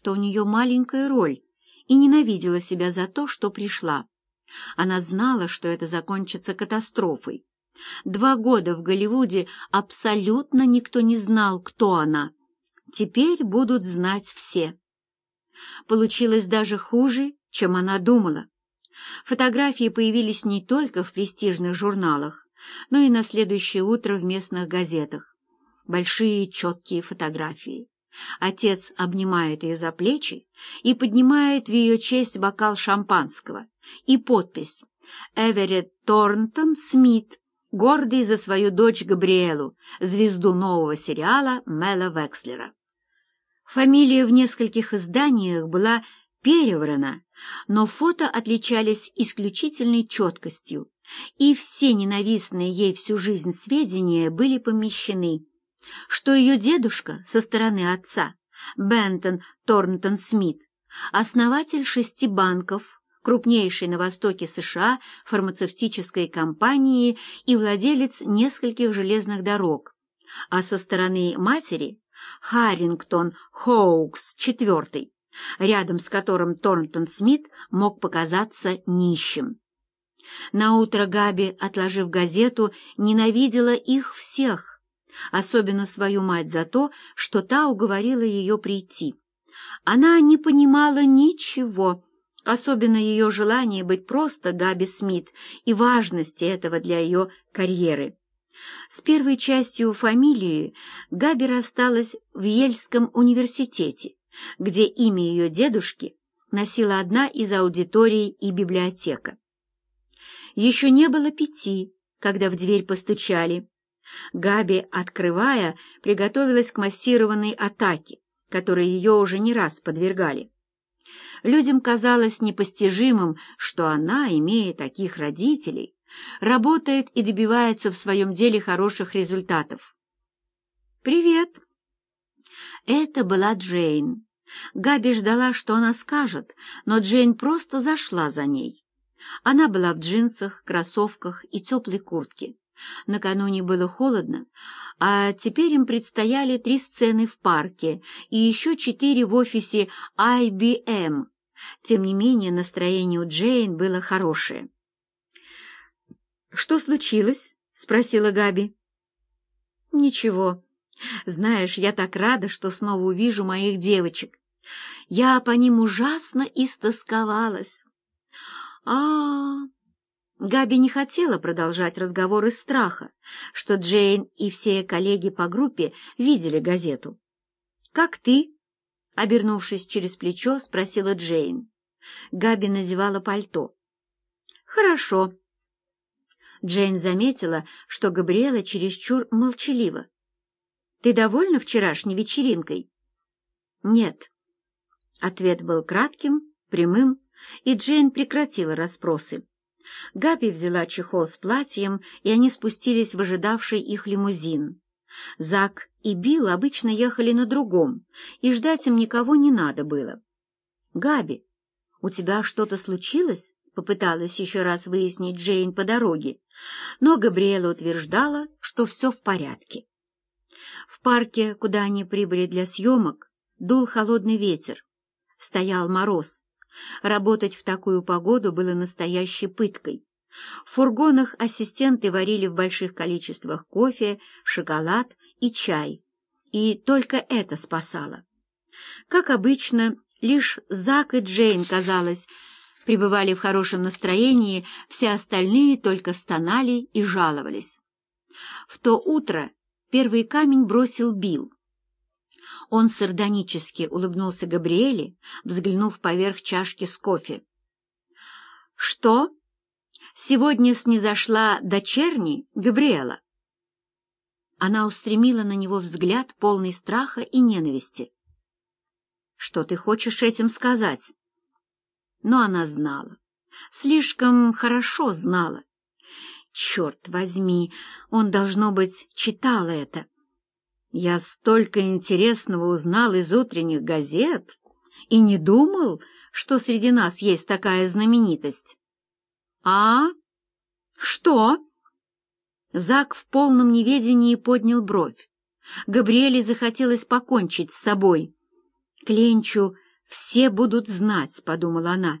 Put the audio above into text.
что у нее маленькая роль, и ненавидела себя за то, что пришла. Она знала, что это закончится катастрофой. Два года в Голливуде абсолютно никто не знал, кто она. Теперь будут знать все. Получилось даже хуже, чем она думала. Фотографии появились не только в престижных журналах, но и на следующее утро в местных газетах. Большие четкие фотографии. Отец обнимает ее за плечи и поднимает в ее честь бокал шампанского и подпись «Эверетт Торнтон Смит, гордый за свою дочь Габриэлу, звезду нового сериала Мэла Векслера». Фамилия в нескольких изданиях была переврана, но фото отличались исключительной четкостью, и все ненавистные ей всю жизнь сведения были помещены, что ее дедушка со стороны отца, Бентон Торнтон Смит, основатель шести банков, крупнейшей на востоке США фармацевтической компании и владелец нескольких железных дорог, а со стороны матери Харрингтон Хоукс IV, рядом с которым Торнтон Смит мог показаться нищим. Наутро Габи, отложив газету, ненавидела их всех, особенно свою мать за то, что та уговорила ее прийти. Она не понимала ничего, особенно ее желание быть просто Габи Смит и важности этого для ее карьеры. С первой частью фамилии Габи рассталась в Ельском университете, где имя ее дедушки носила одна из аудиторий и библиотека. Еще не было пяти, когда в дверь постучали. Габи, открывая, приготовилась к массированной атаке, которой ее уже не раз подвергали. Людям казалось непостижимым, что она, имея таких родителей, работает и добивается в своем деле хороших результатов. «Привет!» Это была Джейн. Габи ждала, что она скажет, но Джейн просто зашла за ней. Она была в джинсах, кроссовках и теплой куртке. Накануне было холодно, а теперь им предстояли три сцены в парке и еще четыре в офисе IBM. Тем не менее, настроение у Джейн было хорошее. «Что случилось?» — спросила Габи. «Ничего. Знаешь, я так рада, что снова увижу моих девочек. Я по ним ужасно истосковалась». А, -а, а Габи не хотела продолжать разговор из страха, что Джейн и все коллеги по группе видели газету. «Как ты?» — обернувшись через плечо, спросила Джейн. Габи надевала пальто. «Хорошо», Джейн заметила, что Габриэла чересчур молчалива. «Ты довольна вчерашней вечеринкой?» «Нет». Ответ был кратким, прямым, и Джейн прекратила расспросы. Габи взяла чехол с платьем, и они спустились в ожидавший их лимузин. Зак и Билл обычно ехали на другом, и ждать им никого не надо было. «Габи, у тебя что-то случилось?» — попыталась еще раз выяснить Джейн по дороге, но Габриэла утверждала, что все в порядке. В парке, куда они прибыли для съемок, дул холодный ветер. Стоял мороз. Работать в такую погоду было настоящей пыткой. В фургонах ассистенты варили в больших количествах кофе, шоколад и чай. И только это спасало. Как обычно, лишь Зак и Джейн, казалось, пребывали в хорошем настроении, все остальные только стонали и жаловались. В то утро первый камень бросил Билл. Он сардонически улыбнулся Габриэле, взглянув поверх чашки с кофе. «Что? Сегодня снизошла дочерни Габриэла?» Она устремила на него взгляд, полный страха и ненависти. «Что ты хочешь этим сказать?» Но она знала, слишком хорошо знала. Черт возьми, он, должно быть, читал это. Я столько интересного узнал из утренних газет и не думал, что среди нас есть такая знаменитость. А? Что? Зак в полном неведении поднял бровь. Габриэле захотелось покончить с собой. Кленчу «Все будут знать», — подумала она,